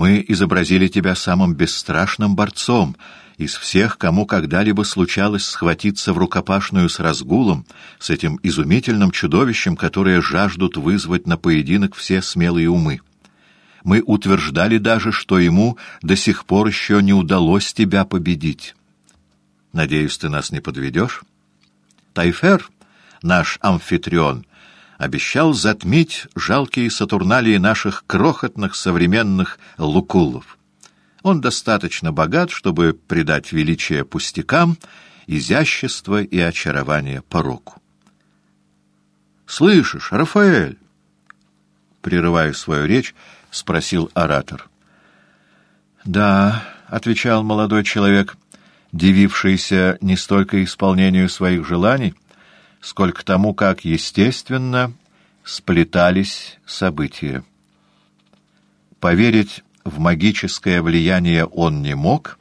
Мы изобразили тебя самым бесстрашным борцом из всех, кому когда-либо случалось схватиться в рукопашную с разгулом, с этим изумительным чудовищем, которое жаждут вызвать на поединок все смелые умы. Мы утверждали даже, что ему до сих пор еще не удалось тебя победить. Надеюсь, ты нас не подведешь? Тайфер, наш амфитрион, обещал затмить жалкие сатурналии наших крохотных современных лукулов. Он достаточно богат, чтобы придать величие пустякам, изящество и очарование пороку. «Слышишь, Рафаэль?» Прерывая свою речь, спросил оратор. «Да», — отвечал молодой человек, дивившийся не столько исполнению своих желаний, сколько тому, как естественно сплетались события. Поверить в магическое влияние он не мог,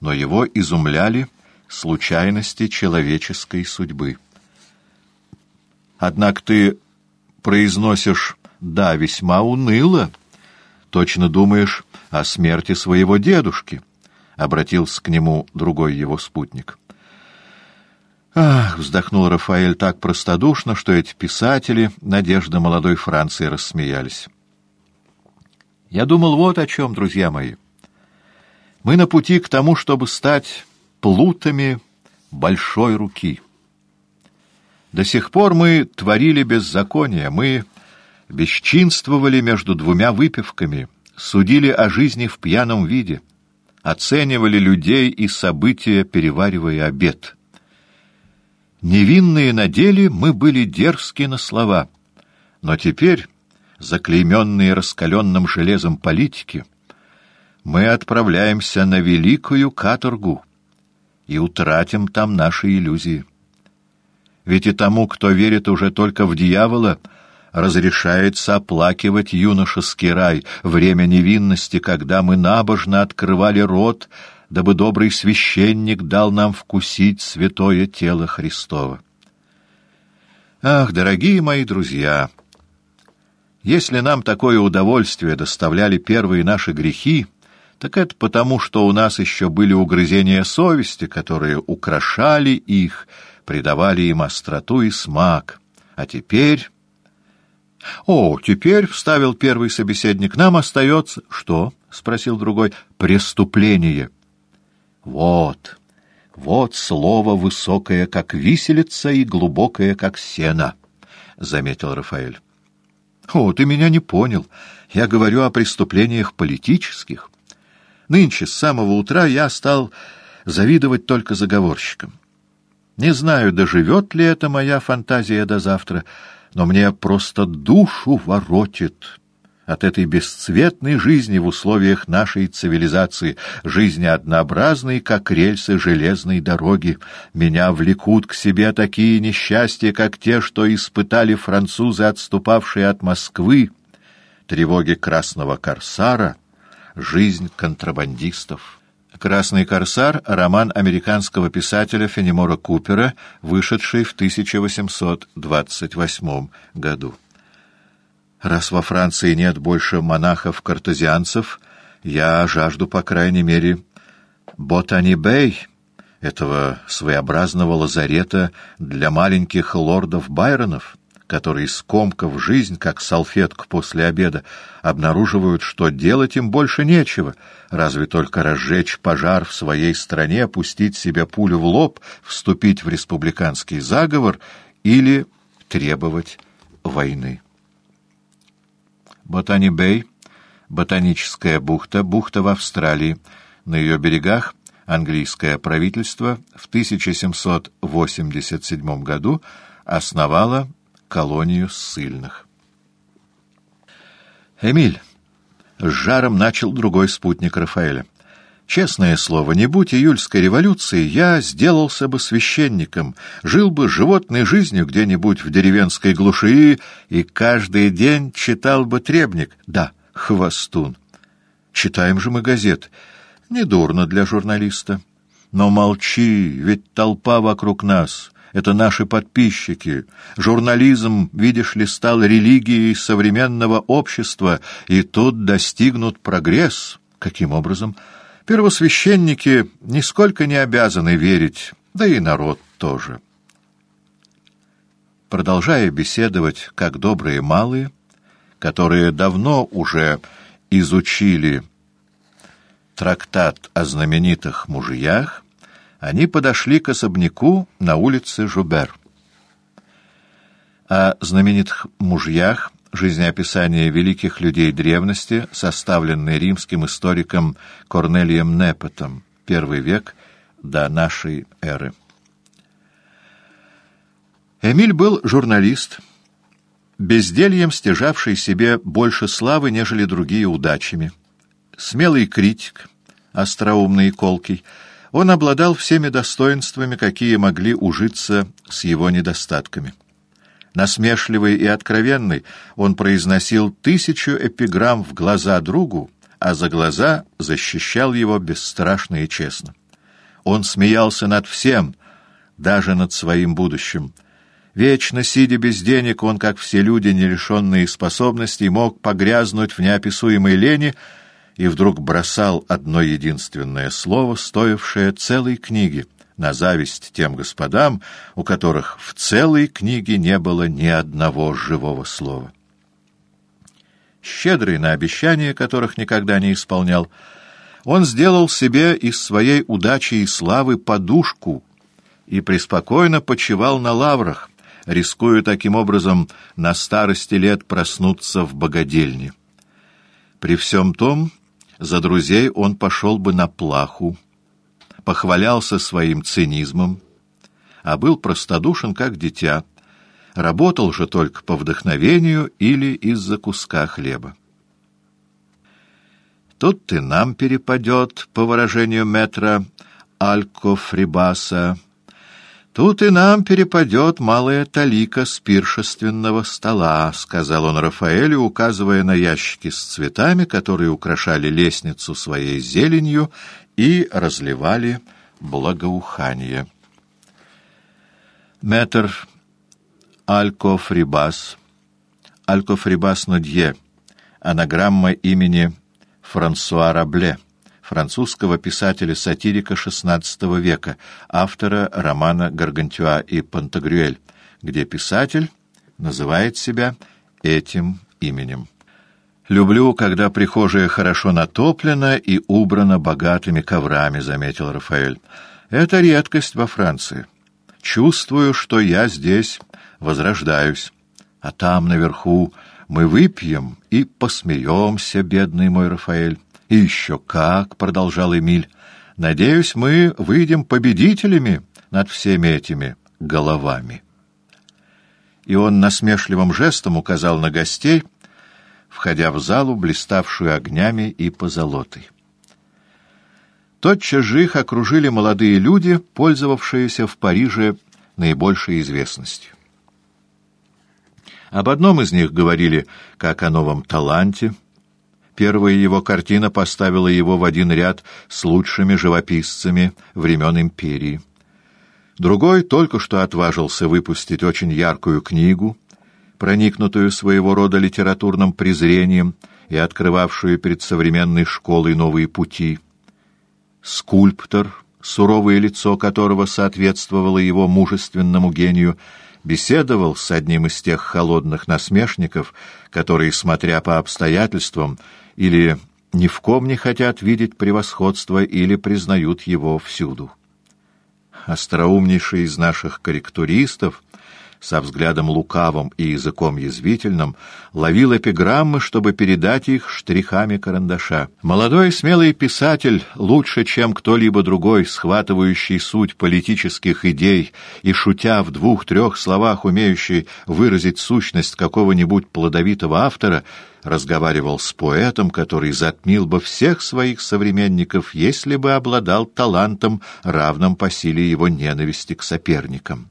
но его изумляли случайности человеческой судьбы. Однако ты произносишь «да» весьма уныло, точно думаешь о смерти своего дедушки, — обратился к нему другой его спутник. «Ах!» — вздохнул Рафаэль так простодушно, что эти писатели, надежда молодой Франции, рассмеялись. «Я думал вот о чем, друзья мои. Мы на пути к тому, чтобы стать плутами большой руки. До сих пор мы творили беззаконие, мы бесчинствовали между двумя выпивками, судили о жизни в пьяном виде, оценивали людей и события, переваривая обед». Невинные на деле мы были дерзки на слова, но теперь, заклейменные раскаленным железом политики, мы отправляемся на великую каторгу и утратим там наши иллюзии. Ведь и тому, кто верит уже только в дьявола, разрешается оплакивать юношеский рай, время невинности, когда мы набожно открывали рот, дабы добрый священник дал нам вкусить святое тело Христова. Ах, дорогие мои друзья! Если нам такое удовольствие доставляли первые наши грехи, так это потому, что у нас еще были угрызения совести, которые украшали их, придавали им остроту и смак. А теперь... — О, теперь, — вставил первый собеседник, — нам остается... — Что? — спросил другой. — Преступление. — вот, вот слово высокое, как виселица, и глубокое, как сено, — заметил Рафаэль. — О, ты меня не понял. Я говорю о преступлениях политических. Нынче с самого утра я стал завидовать только заговорщикам. Не знаю, доживет ли эта моя фантазия до завтра, но мне просто душу воротит от этой бесцветной жизни в условиях нашей цивилизации, жизни однообразной, как рельсы железной дороги. Меня влекут к себе такие несчастья, как те, что испытали французы, отступавшие от Москвы, тревоги красного корсара, жизнь контрабандистов. «Красный корсар» — роман американского писателя Фенемора Купера, вышедший в 1828 году. Раз во Франции нет больше монахов-картезианцев, я жажду, по крайней мере, Ботани-Бэй, этого своеобразного лазарета для маленьких лордов-байронов, которые, скомкав жизнь, как салфетку после обеда, обнаруживают, что делать им больше нечего, разве только разжечь пожар в своей стране, пустить себе пулю в лоб, вступить в республиканский заговор или требовать войны. Ботани-Бэй, Ботаническая бухта, бухта в Австралии. На ее берегах английское правительство в 1787 году основало колонию ссыльных. «Эмиль!» — с жаром начал другой спутник Рафаэля. Честное слово, не будь июльской революции, я сделался бы священником, жил бы животной жизнью где-нибудь в деревенской глуши и каждый день читал бы требник. Да, хвостун. Читаем же мы газет. Недурно для журналиста. Но молчи, ведь толпа вокруг нас, Это наши подписчики. Журнализм, видишь ли, стал религией современного общества, и тут достигнут прогресс. Каким образом? Первосвященники нисколько не обязаны верить, да и народ тоже. Продолжая беседовать, как добрые малые, которые давно уже изучили трактат о знаменитых мужьях, они подошли к особняку на улице Жубер. О знаменитых мужьях жизнеописание великих людей древности, составленное римским историком Корнелием Непотом, первый век до нашей эры. Эмиль был журналист, бездельем стяжавший себе больше славы, нежели другие удачами. Смелый критик, остроумный и колкий, он обладал всеми достоинствами, какие могли ужиться с его недостатками. Насмешливый и откровенный, он произносил тысячу эпиграмм в глаза другу, а за глаза защищал его бесстрашно и честно. Он смеялся над всем, даже над своим будущим. Вечно сидя без денег, он, как все люди, не лишенные способностей, мог погрязнуть в неописуемой лени и вдруг бросал одно единственное слово, стоившее целой книги — на зависть тем господам, у которых в целой книге не было ни одного живого слова. Щедрый на обещания, которых никогда не исполнял, он сделал себе из своей удачи и славы подушку и преспокойно почивал на лаврах, рискуя таким образом на старости лет проснуться в богадельне. При всем том, за друзей он пошел бы на плаху, похвалялся своим цинизмом, а был простодушен, как дитя, работал же только по вдохновению или из-за куска хлеба. Тут и нам перепадет, по выражению метра Алькофрибаса, «Тут и нам перепадет малая талика с пиршественного стола», — сказал он Рафаэлю, указывая на ящики с цветами, которые украшали лестницу своей зеленью и разливали благоухание. Метр Алькофрибас, Алькофрибас Нодье, анаграмма имени Франсуа Рабле, французского писателя-сатирика XVI века, автора романа «Гаргантюа и Пантагрюэль», где писатель называет себя этим именем. «Люблю, когда прихожая хорошо натоплена и убрана богатыми коврами», — заметил Рафаэль. «Это редкость во Франции. Чувствую, что я здесь возрождаюсь. А там, наверху, мы выпьем и посмеемся, бедный мой Рафаэль. И еще как», — продолжал Эмиль. «Надеюсь, мы выйдем победителями над всеми этими головами». И он насмешливым жестом указал на гостей — входя в залу, блиставшую огнями и позолотой. Тотчас же их окружили молодые люди, пользовавшиеся в Париже наибольшей известностью. Об одном из них говорили как о новом таланте. Первая его картина поставила его в один ряд с лучшими живописцами времен империи. Другой только что отважился выпустить очень яркую книгу — проникнутую своего рода литературным презрением и открывавшую перед современной школой новые пути. Скульптор, суровое лицо которого соответствовало его мужественному гению, беседовал с одним из тех холодных насмешников, которые, смотря по обстоятельствам, или ни в ком не хотят видеть превосходство, или признают его всюду. Остроумнейший из наших корректуристов — со взглядом лукавым и языком язвительным, ловил эпиграммы, чтобы передать их штрихами карандаша. Молодой смелый писатель, лучше, чем кто-либо другой, схватывающий суть политических идей и, шутя в двух-трех словах, умеющий выразить сущность какого-нибудь плодовитого автора, разговаривал с поэтом, который затмил бы всех своих современников, если бы обладал талантом, равным по силе его ненависти к соперникам.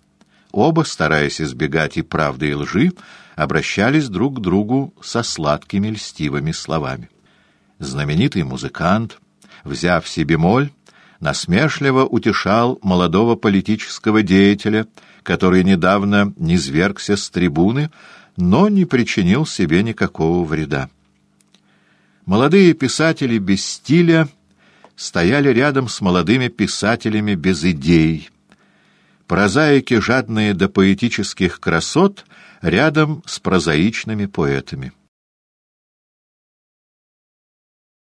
Оба, стараясь избегать и правды, и лжи, обращались друг к другу со сладкими льстивыми словами. Знаменитый музыкант, взяв себе моль, насмешливо утешал молодого политического деятеля, который недавно низвергся с трибуны, но не причинил себе никакого вреда. Молодые писатели без стиля стояли рядом с молодыми писателями без идей. Прозаики, жадные до поэтических красот, рядом с прозаичными поэтами.